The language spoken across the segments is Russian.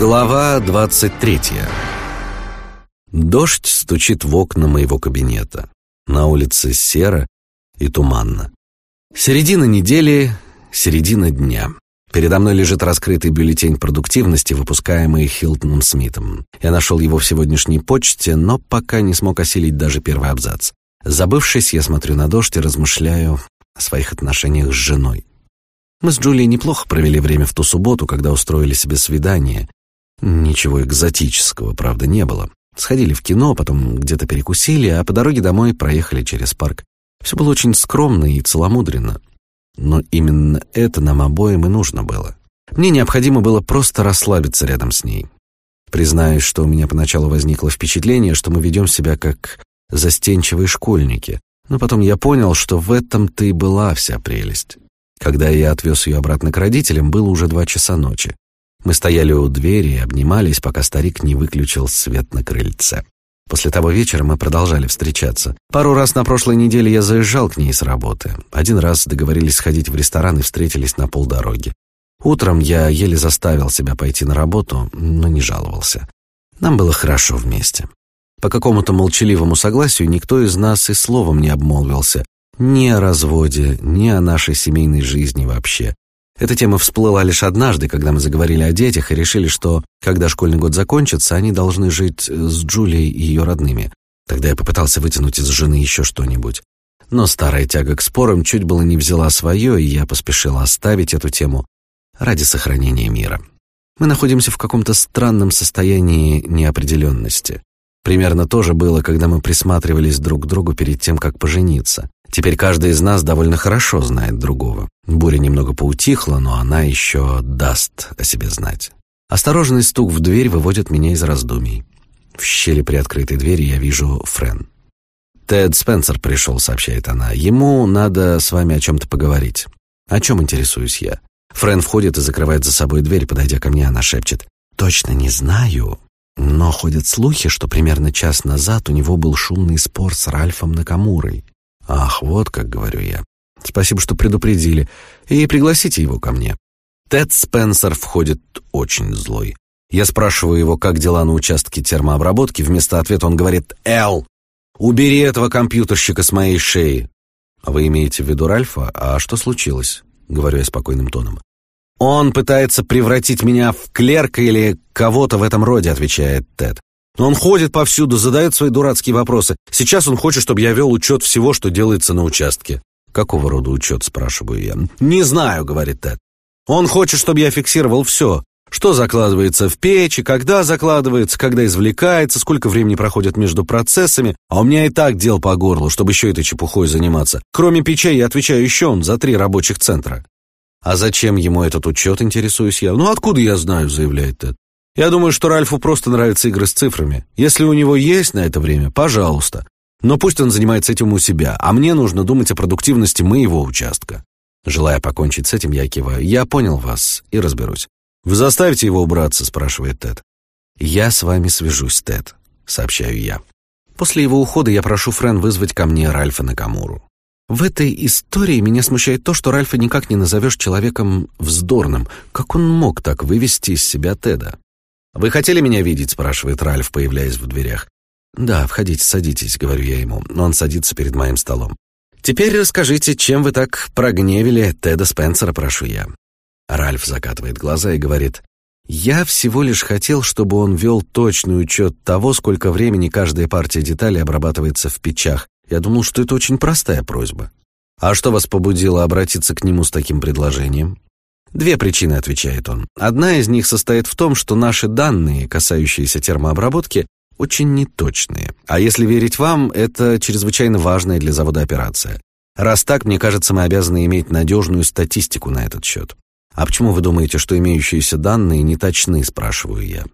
Глава 23 Дождь стучит в окна моего кабинета. На улице серо и туманно. Середина недели, середина дня. Передо мной лежит раскрытый бюллетень продуктивности, выпускаемый Хилтоном Смитом. Я нашел его в сегодняшней почте, но пока не смог осилить даже первый абзац. Забывшись, я смотрю на дождь и размышляю о своих отношениях с женой. Мы с Джулией неплохо провели время в ту субботу, когда устроили себе свидание. Ничего экзотического, правда, не было. Сходили в кино, потом где-то перекусили, а по дороге домой проехали через парк. Все было очень скромно и целомудренно. Но именно это нам обоим и нужно было. Мне необходимо было просто расслабиться рядом с ней. Признаюсь, что у меня поначалу возникло впечатление, что мы ведем себя как застенчивые школьники. Но потом я понял, что в этом-то и была вся прелесть. Когда я отвез ее обратно к родителям, было уже два часа ночи. Мы стояли у двери и обнимались, пока старик не выключил свет на крыльце. После того вечера мы продолжали встречаться. Пару раз на прошлой неделе я заезжал к ней с работы. Один раз договорились сходить в ресторан и встретились на полдороги. Утром я еле заставил себя пойти на работу, но не жаловался. Нам было хорошо вместе. По какому-то молчаливому согласию никто из нас и словом не обмолвился. Ни о разводе, ни о нашей семейной жизни вообще. Эта тема всплыла лишь однажды, когда мы заговорили о детях и решили, что, когда школьный год закончится, они должны жить с Джулией и ее родными. Тогда я попытался вытянуть из жены еще что-нибудь. Но старая тяга к спорам чуть было не взяла свое, и я поспешил оставить эту тему ради сохранения мира. Мы находимся в каком-то странном состоянии неопределенности. Примерно то же было, когда мы присматривались друг к другу перед тем, как пожениться. Теперь каждый из нас довольно хорошо знает другого. Буря немного поутихла, но она еще даст о себе знать. Осторожный стук в дверь выводит меня из раздумий. В щели приоткрытой двери я вижу Френ. «Тед Спенсер пришел», — сообщает она. «Ему надо с вами о чем-то поговорить». «О чем интересуюсь я?» Френ входит и закрывает за собой дверь, подойдя ко мне, она шепчет. «Точно не знаю, но ходят слухи, что примерно час назад у него был шумный спор с Ральфом Накамурой. Ах, вот как говорю я. Спасибо, что предупредили. И пригласите его ко мне. Тед Спенсер входит очень злой. Я спрашиваю его, как дела на участке термообработки. Вместо ответа он говорит «Эл, убери этого компьютерщика с моей шеи». А вы имеете в виду Ральфа? А что случилось? Говорю я спокойным тоном. Он пытается превратить меня в клерка или кого-то в этом роде, отвечает Тед. Он ходит повсюду, задает свои дурацкие вопросы. Сейчас он хочет, чтобы я вел учет всего, что делается на участке. «Какого рода учет?» – спрашиваю я. «Не знаю», – говорит Тед. «Он хочет, чтобы я фиксировал все. Что закладывается в печи, когда закладывается, когда извлекается, сколько времени проходит между процессами. А у меня и так дел по горлу, чтобы еще этой чепухой заниматься. Кроме печей я отвечаю еще он за три рабочих центра». «А зачем ему этот учет?» – интересуюсь я. «Ну, откуда я знаю?» – заявляет Тед. Я думаю, что Ральфу просто нравятся игры с цифрами. Если у него есть на это время, пожалуйста. Но пусть он занимается этим у себя, а мне нужно думать о продуктивности моего участка. Желая покончить с этим, я киваю. Я понял вас и разберусь. Вы заставите его убраться, спрашивает Тед. Я с вами свяжусь, Тед, сообщаю я. После его ухода я прошу Френ вызвать ко мне Ральфа Накамуру. В этой истории меня смущает то, что Ральфа никак не назовешь человеком вздорным. Как он мог так вывести из себя Теда? «Вы хотели меня видеть?» — спрашивает Ральф, появляясь в дверях. «Да, входите, садитесь», — говорю я ему. Он садится перед моим столом. «Теперь расскажите, чем вы так прогневили Теда Спенсера, прошу я». Ральф закатывает глаза и говорит, «Я всего лишь хотел, чтобы он вел точный учет того, сколько времени каждая партия деталей обрабатывается в печах. Я думал, что это очень простая просьба». «А что вас побудило обратиться к нему с таким предложением?» Две причины, отвечает он. Одна из них состоит в том, что наши данные, касающиеся термообработки, очень неточные. А если верить вам, это чрезвычайно важная для завода операция. Раз так, мне кажется, мы обязаны иметь надежную статистику на этот счет. А почему вы думаете, что имеющиеся данные не точны, спрашиваю я.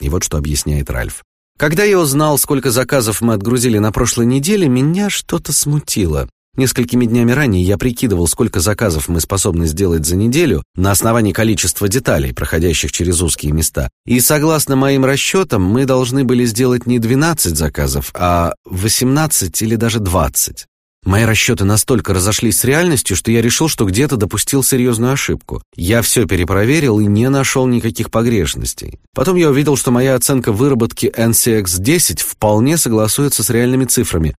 И вот что объясняет Ральф. Когда я узнал, сколько заказов мы отгрузили на прошлой неделе, меня что-то смутило. Несколькими днями ранее я прикидывал, сколько заказов мы способны сделать за неделю на основании количества деталей, проходящих через узкие места. И согласно моим расчетам, мы должны были сделать не 12 заказов, а 18 или даже 20. Мои расчеты настолько разошлись с реальностью, что я решил, что где-то допустил серьезную ошибку. Я все перепроверил и не нашел никаких погрешностей. Потом я увидел, что моя оценка выработки NCX-10 вполне согласуется с реальными цифрами.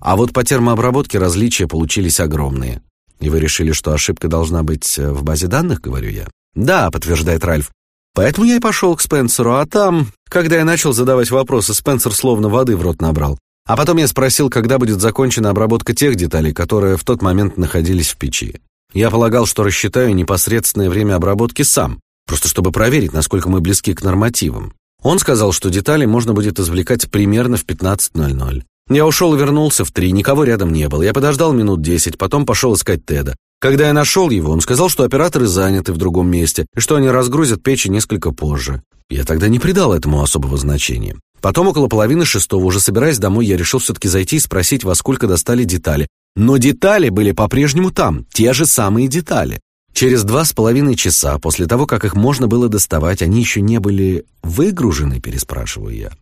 А вот по термообработке различия получились огромные. И вы решили, что ошибка должна быть э, в базе данных, говорю я? Да, подтверждает Ральф. Поэтому я и пошел к Спенсеру, а там, когда я начал задавать вопросы, Спенсер словно воды в рот набрал. А потом я спросил, когда будет закончена обработка тех деталей, которые в тот момент находились в печи. Я полагал, что рассчитаю непосредственное время обработки сам, просто чтобы проверить, насколько мы близки к нормативам. Он сказал, что детали можно будет извлекать примерно в 15.00. Я ушел и вернулся в три, никого рядом не было. Я подождал минут десять, потом пошел искать Теда. Когда я нашел его, он сказал, что операторы заняты в другом месте и что они разгрузят печи несколько позже. Я тогда не придал этому особого значения. Потом около половины шестого, уже собираясь домой, я решил все-таки зайти и спросить, во сколько достали детали. Но детали были по-прежнему там, те же самые детали. Через два с половиной часа, после того, как их можно было доставать, они еще не были выгружены, переспрашиваю я.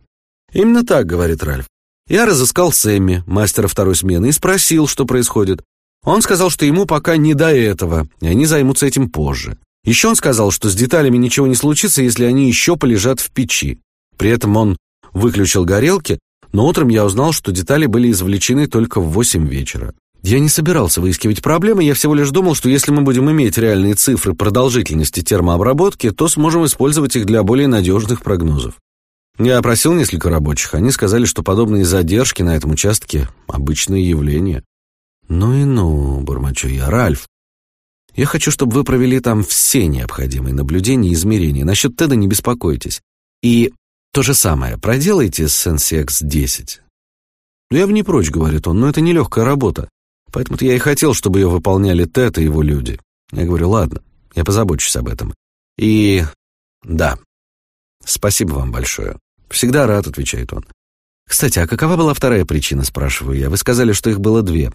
«Именно так», — говорит Ральф. Я разыскал Сэмми, мастера второй смены, и спросил, что происходит. Он сказал, что ему пока не до этого, и они займутся этим позже. Еще он сказал, что с деталями ничего не случится, если они еще полежат в печи. При этом он выключил горелки, но утром я узнал, что детали были извлечены только в восемь вечера. Я не собирался выискивать проблемы, я всего лишь думал, что если мы будем иметь реальные цифры продолжительности термообработки, то сможем использовать их для более надежных прогнозов. Я опросил несколько рабочих, они сказали, что подобные задержки на этом участке – обычное явление. «Ну и ну», – бормочу я, – «Ральф, я хочу, чтобы вы провели там все необходимые наблюдения и измерения. Насчет Теда не беспокойтесь. И то же самое проделайте с NCX-10. Я в не прочь, говорит он, но это нелегкая работа. Поэтому-то я и хотел, чтобы ее выполняли Тед и его люди. Я говорю, ладно, я позабочусь об этом. И да, спасибо вам большое. Всегда рад, отвечает он. Кстати, а какова была вторая причина, спрашиваю я. Вы сказали, что их было две.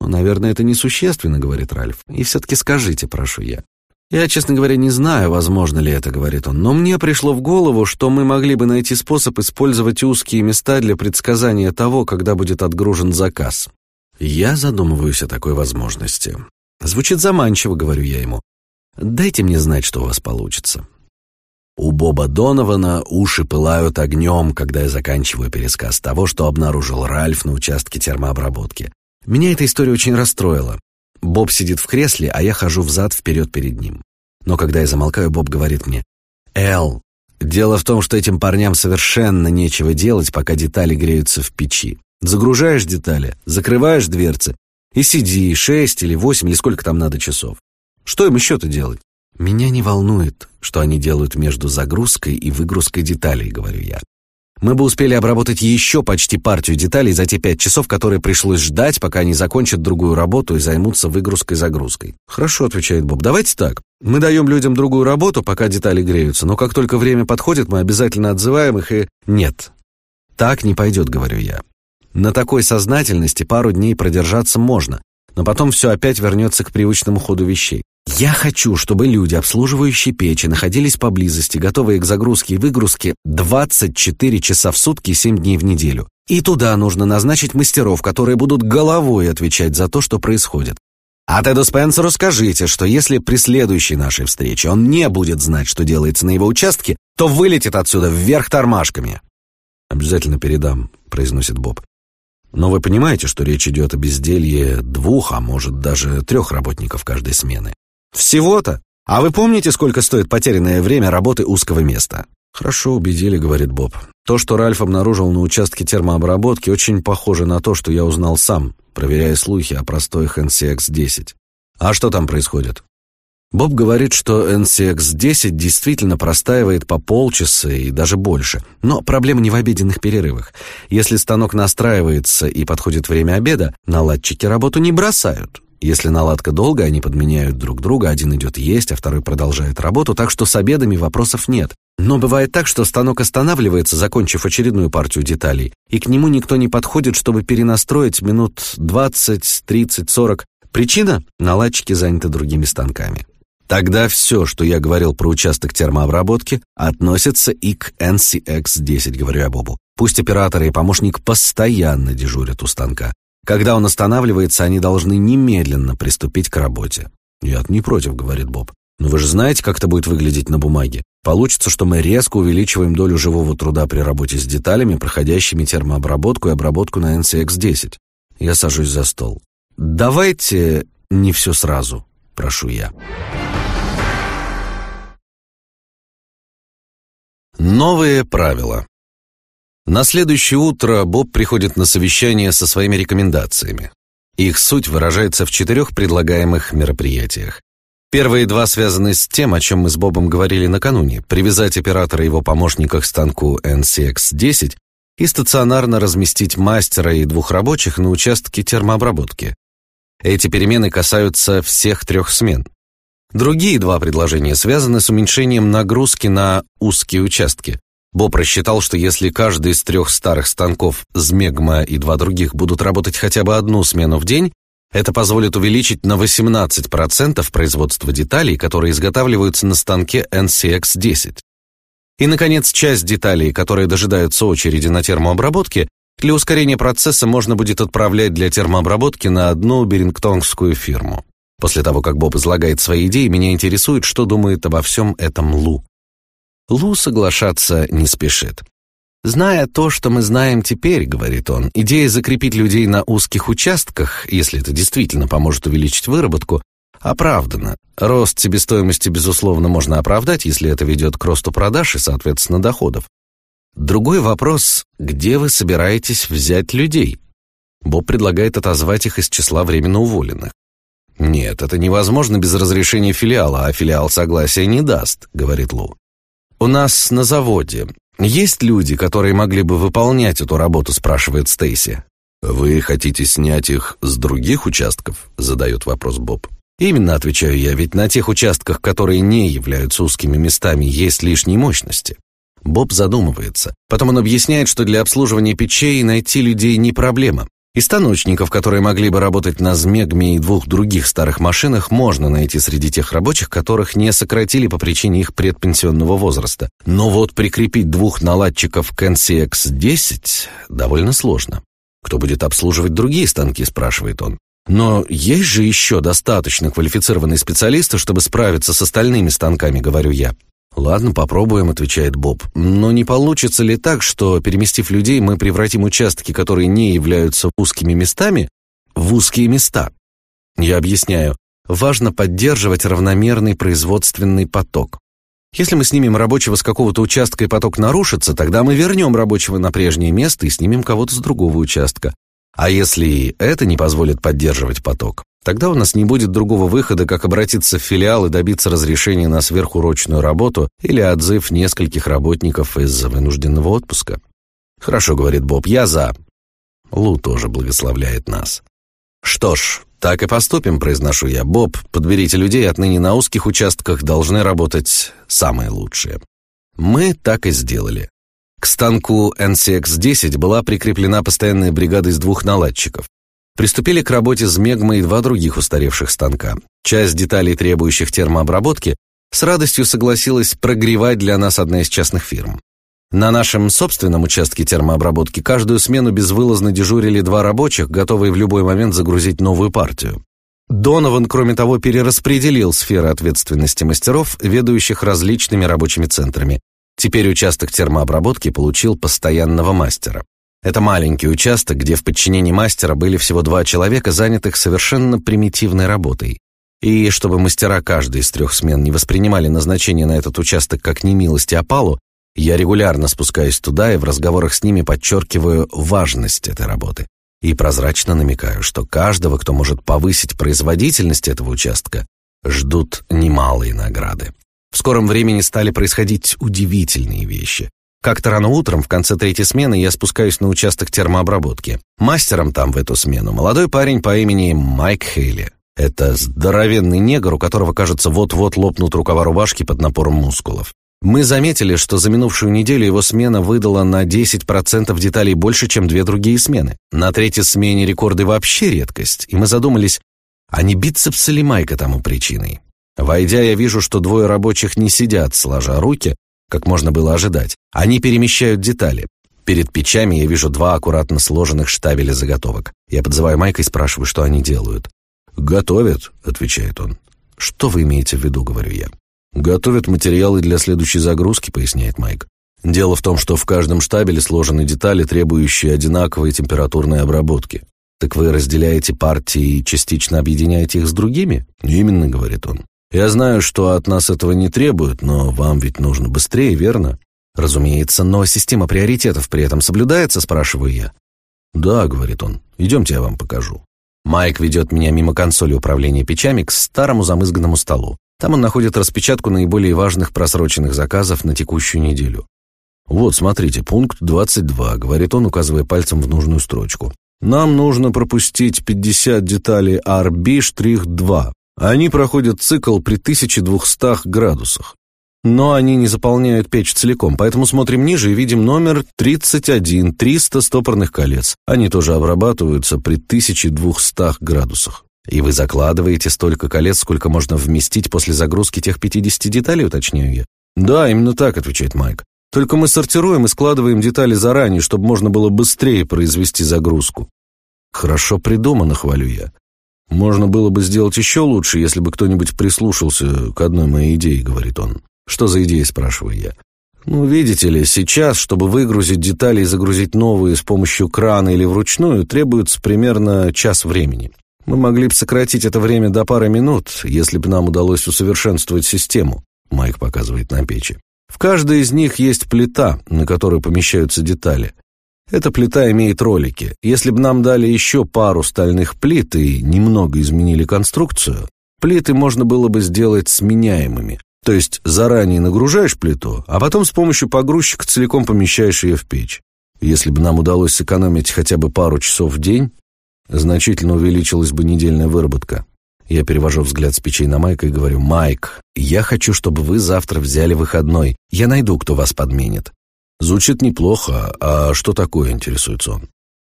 Ну, наверное, это несущественно, говорит Ральф. И все-таки скажите, прошу я. «Я, честно говоря, не знаю, возможно ли это», — говорит он, «но мне пришло в голову, что мы могли бы найти способ использовать узкие места для предсказания того, когда будет отгружен заказ». Я задумываюсь о такой возможности. Звучит заманчиво, говорю я ему. «Дайте мне знать, что у вас получится». У Боба Донована уши пылают огнем, когда я заканчиваю пересказ того, что обнаружил Ральф на участке термообработки. Меня эта история очень расстроила. Боб сидит в кресле, а я хожу взад-вперед перед ним. Но когда я замолкаю, Боб говорит мне, «Эл, дело в том, что этим парням совершенно нечего делать, пока детали греются в печи. Загружаешь детали, закрываешь дверцы и сиди шесть или восемь или сколько там надо часов. Что им еще-то делать? Меня не волнует, что они делают между загрузкой и выгрузкой деталей, говорю я. Мы бы успели обработать еще почти партию деталей за те пять часов, которые пришлось ждать, пока они закончат другую работу и займутся выгрузкой-загрузкой. «Хорошо», — отвечает Боб, — «давайте так. Мы даем людям другую работу, пока детали греются, но как только время подходит, мы обязательно отзываем их и...» «Нет, так не пойдет», — говорю я. «На такой сознательности пару дней продержаться можно, но потом все опять вернется к привычному ходу вещей. Я хочу, чтобы люди, обслуживающие печи, находились поблизости, готовые к загрузке и выгрузке 24 часа в сутки, 7 дней в неделю. И туда нужно назначить мастеров, которые будут головой отвечать за то, что происходит. А Теду Спенсеру скажите, что если при следующей нашей встрече он не будет знать, что делается на его участке, то вылетит отсюда вверх тормашками. «Обязательно передам», — произносит Боб. «Но вы понимаете, что речь идет о безделье двух, а может даже трех работников каждой смены. Всего-то? А вы помните, сколько стоит потерянное время работы узкого места? Хорошо убедили, говорит Боб. То, что Ральф обнаружил на участке термообработки, очень похоже на то, что я узнал сам, проверяя слухи о простоях NCX-10. А что там происходит? Боб говорит, что NCX-10 действительно простаивает по полчаса и даже больше. Но проблема не в обеденных перерывах. Если станок настраивается и подходит время обеда, наладчики работу не бросают. Если наладка долго, они подменяют друг друга, один идет есть, а второй продолжает работу, так что с обедами вопросов нет. Но бывает так, что станок останавливается, закончив очередную партию деталей, и к нему никто не подходит, чтобы перенастроить минут 20, 30, 40. Причина – наладчики заняты другими станками. Тогда все, что я говорил про участок термообработки, относится и к NCX-10, говорю я Бобу. Пусть операторы и помощник постоянно дежурят у станка. Когда он останавливается, они должны немедленно приступить к работе. «Я не против», — говорит Боб. «Но вы же знаете, как это будет выглядеть на бумаге. Получится, что мы резко увеличиваем долю живого труда при работе с деталями, проходящими термообработку и обработку на NCX-10». Я сажусь за стол. «Давайте не все сразу», — прошу я. Новые правила. На следующее утро Боб приходит на совещание со своими рекомендациями. Их суть выражается в четырех предлагаемых мероприятиях. Первые два связаны с тем, о чем мы с Бобом говорили накануне, привязать оператора и его помощника к станку NCX-10 и стационарно разместить мастера и двух рабочих на участке термообработки. Эти перемены касаются всех трех смен. Другие два предложения связаны с уменьшением нагрузки на узкие участки. Боб рассчитал, что если каждый из трех старых станков Змегма и два других будут работать хотя бы одну смену в день, это позволит увеличить на 18% производство деталей, которые изготавливаются на станке NCX-10. И, наконец, часть деталей, которые дожидаются очереди на термообработке, для ускорения процесса можно будет отправлять для термообработки на одну берингтонгскую фирму. После того, как Боб излагает свои идеи, меня интересует, что думает обо всем этом Лу. Лу соглашаться не спешит. «Зная то, что мы знаем теперь, — говорит он, — идея закрепить людей на узких участках, если это действительно поможет увеличить выработку, оправдана. Рост себестоимости, безусловно, можно оправдать, если это ведет к росту продаж и, соответственно, доходов. Другой вопрос — где вы собираетесь взять людей? Боб предлагает отозвать их из числа временно уволенных. «Нет, это невозможно без разрешения филиала, а филиал согласия не даст», — говорит Лу. «У нас на заводе есть люди, которые могли бы выполнять эту работу?» — спрашивает Стейси. «Вы хотите снять их с других участков?» — задает вопрос Боб. «Именно», — отвечаю я, — «ведь на тех участках, которые не являются узкими местами, есть лишние мощности». Боб задумывается. Потом он объясняет, что для обслуживания печей найти людей не проблема. И станочников, которые могли бы работать на Змегме и двух других старых машинах, можно найти среди тех рабочих, которых не сократили по причине их предпенсионного возраста. Но вот прикрепить двух наладчиков к NCX-10 довольно сложно. «Кто будет обслуживать другие станки?» – спрашивает он. «Но есть же еще достаточно квалифицированные специалисты, чтобы справиться с остальными станками», – говорю я. «Ладно, попробуем», — отвечает Боб. «Но не получится ли так, что, переместив людей, мы превратим участки, которые не являются узкими местами, в узкие места?» Я объясняю. Важно поддерживать равномерный производственный поток. Если мы снимем рабочего с какого-то участка и поток нарушится, тогда мы вернем рабочего на прежнее место и снимем кого-то с другого участка. А если это не позволит поддерживать поток, Тогда у нас не будет другого выхода, как обратиться в филиал и добиться разрешения на сверхурочную работу или отзыв нескольких работников из-за вынужденного отпуска. «Хорошо», — говорит Боб, — «я за». Лу тоже благословляет нас. «Что ж, так и поступим», — произношу я. «Боб, подберите людей, отныне на узких участках должны работать самые лучшие». Мы так и сделали. К станку NCX-10 была прикреплена постоянная бригада из двух наладчиков. Приступили к работе с Мегма и два других устаревших станка. Часть деталей, требующих термообработки, с радостью согласилась прогревать для нас одна из частных фирм. На нашем собственном участке термообработки каждую смену безвылазно дежурили два рабочих, готовые в любой момент загрузить новую партию. Донован, кроме того, перераспределил сферы ответственности мастеров, ведущих различными рабочими центрами. Теперь участок термообработки получил постоянного мастера. Это маленький участок, где в подчинении мастера были всего два человека, занятых совершенно примитивной работой. И чтобы мастера каждой из трех смен не воспринимали назначение на этот участок как немилости опалу, я регулярно спускаюсь туда и в разговорах с ними подчеркиваю важность этой работы. И прозрачно намекаю, что каждого, кто может повысить производительность этого участка, ждут немалые награды. В скором времени стали происходить удивительные вещи. Как-то рано утром, в конце третьей смены, я спускаюсь на участок термообработки. Мастером там в эту смену молодой парень по имени Майк Хейли. Это здоровенный негр, у которого, кажется, вот-вот лопнут рукава рубашки под напором мускулов. Мы заметили, что за минувшую неделю его смена выдала на 10% деталей больше, чем две другие смены. На третьей смене рекорды вообще редкость, и мы задумались, а не бицепс или майка тому причиной. Войдя, я вижу, что двое рабочих не сидят, сложа руки, как можно было ожидать. Они перемещают детали. Перед печами я вижу два аккуратно сложенных штабеля заготовок. Я подзываю Майка и спрашиваю, что они делают. «Готовят», — отвечает он. «Что вы имеете в виду?» — говорю я. «Готовят материалы для следующей загрузки», — поясняет Майк. «Дело в том, что в каждом штабеле сложены детали, требующие одинаковой температурной обработки. Так вы разделяете партии и частично объединяете их с другими?» «Именно», — говорит он. «Я знаю, что от нас этого не требуют, но вам ведь нужно быстрее, верно?» «Разумеется, но система приоритетов при этом соблюдается?» – спрашиваю я. «Да», – говорит он, – «идемте я вам покажу». Майк ведет меня мимо консоли управления печами к старому замызганному столу. Там он находит распечатку наиболее важных просроченных заказов на текущую неделю. «Вот, смотрите, пункт 22», — говорит он, указывая пальцем в нужную строчку. «Нам нужно пропустить 50 деталей RB-2. Они проходят цикл при 1200 градусах. Но они не заполняют печь целиком, поэтому смотрим ниже и видим номер 31, 300 стопорных колец. Они тоже обрабатываются при 1200 градусах. И вы закладываете столько колец, сколько можно вместить после загрузки тех 50 деталей, уточняю я. Да, именно так, отвечает Майк. Только мы сортируем и складываем детали заранее, чтобы можно было быстрее произвести загрузку. Хорошо придумано, хвалю я. Можно было бы сделать еще лучше, если бы кто-нибудь прислушался к одной моей идее, говорит он. «Что за идея?» – спрашиваю я. «Ну, видите ли, сейчас, чтобы выгрузить детали и загрузить новые с помощью крана или вручную, требуется примерно час времени. Мы могли бы сократить это время до пары минут, если бы нам удалось усовершенствовать систему», – Майк показывает на печи. «В каждой из них есть плита, на которой помещаются детали. Эта плита имеет ролики. Если бы нам дали еще пару стальных плит и немного изменили конструкцию, плиты можно было бы сделать сменяемыми, то есть заранее нагружаешь плиту, а потом с помощью погрузчика целиком помещаешь ее в печь. Если бы нам удалось сэкономить хотя бы пару часов в день, значительно увеличилась бы недельная выработка. Я перевожу взгляд с печей на Майка и говорю, «Майк, я хочу, чтобы вы завтра взяли выходной. Я найду, кто вас подменит». Звучит неплохо, а что такое, интересуется он.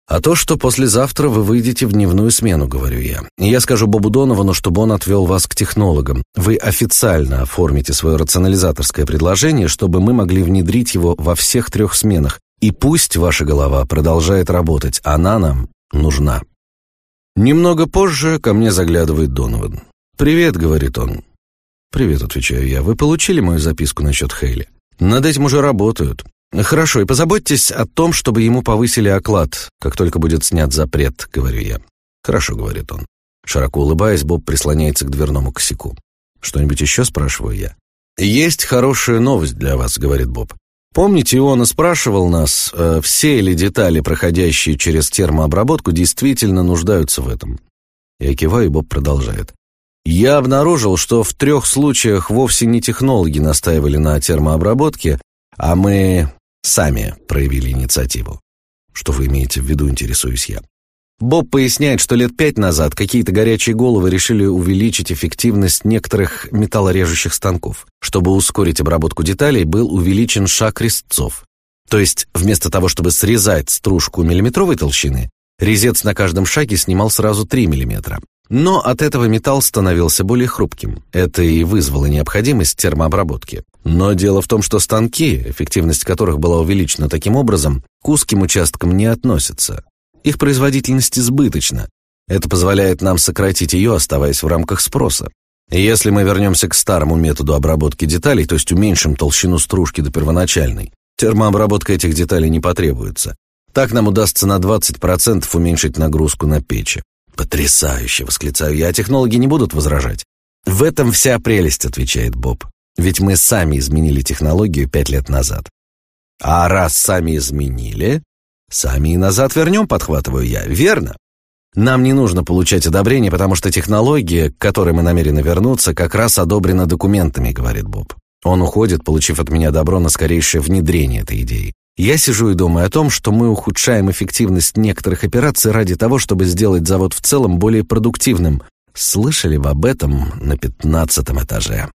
«А то, что послезавтра вы выйдете в дневную смену», — говорю я. «Я скажу Бобу Доновану, чтобы он отвел вас к технологам. Вы официально оформите свое рационализаторское предложение, чтобы мы могли внедрить его во всех трех сменах. И пусть ваша голова продолжает работать, она нам нужна». Немного позже ко мне заглядывает Донован. «Привет», — говорит он. «Привет», — отвечаю я. «Вы получили мою записку насчет Хейли?» «Над этим уже работают. «Хорошо, и позаботьтесь о том, чтобы ему повысили оклад, как только будет снят запрет», — говорю я. «Хорошо», — говорит он. Широко улыбаясь, Боб прислоняется к дверному косяку. «Что-нибудь еще?» — спрашиваю я. «Есть хорошая новость для вас», — говорит Боб. «Помните, он и спрашивал нас, э, все ли детали, проходящие через термообработку, действительно нуждаются в этом?» Я киваю, и Боб продолжает. «Я обнаружил, что в трех случаях вовсе не технологи настаивали на термообработке, а мы сами проявили инициативу. Что вы имеете в виду, интересуюсь я. Боб поясняет, что лет пять назад какие-то горячие головы решили увеличить эффективность некоторых металлорежущих станков. Чтобы ускорить обработку деталей, был увеличен шаг резцов. То есть, вместо того, чтобы срезать стружку миллиметровой толщины, резец на каждом шаге снимал сразу 3 миллиметра. Но от этого металл становился более хрупким. Это и вызвало необходимость термообработки. Но дело в том, что станки, эффективность которых была увеличена таким образом, к узким участкам не относятся. Их производительность избыточна. Это позволяет нам сократить ее, оставаясь в рамках спроса. если мы вернемся к старому методу обработки деталей, то есть уменьшим толщину стружки до первоначальной, термообработка этих деталей не потребуется. Так нам удастся на 20% уменьшить нагрузку на печи. «Потрясающе!» — восклицаю я, а технологи не будут возражать. «В этом вся прелесть», — отвечает Боб. «Ведь мы сами изменили технологию пять лет назад». «А раз сами изменили, сами и назад вернем», — подхватываю я. «Верно?» «Нам не нужно получать одобрение, потому что технология, к которой мы намерены вернуться, как раз одобрена документами», — говорит Боб. Он уходит, получив от меня добро на скорейшее внедрение этой идеи. Я сижу и думаю о том, что мы ухудшаем эффективность некоторых операций ради того, чтобы сделать завод в целом более продуктивным. Слышали вы об этом на пятнадцатом этаже?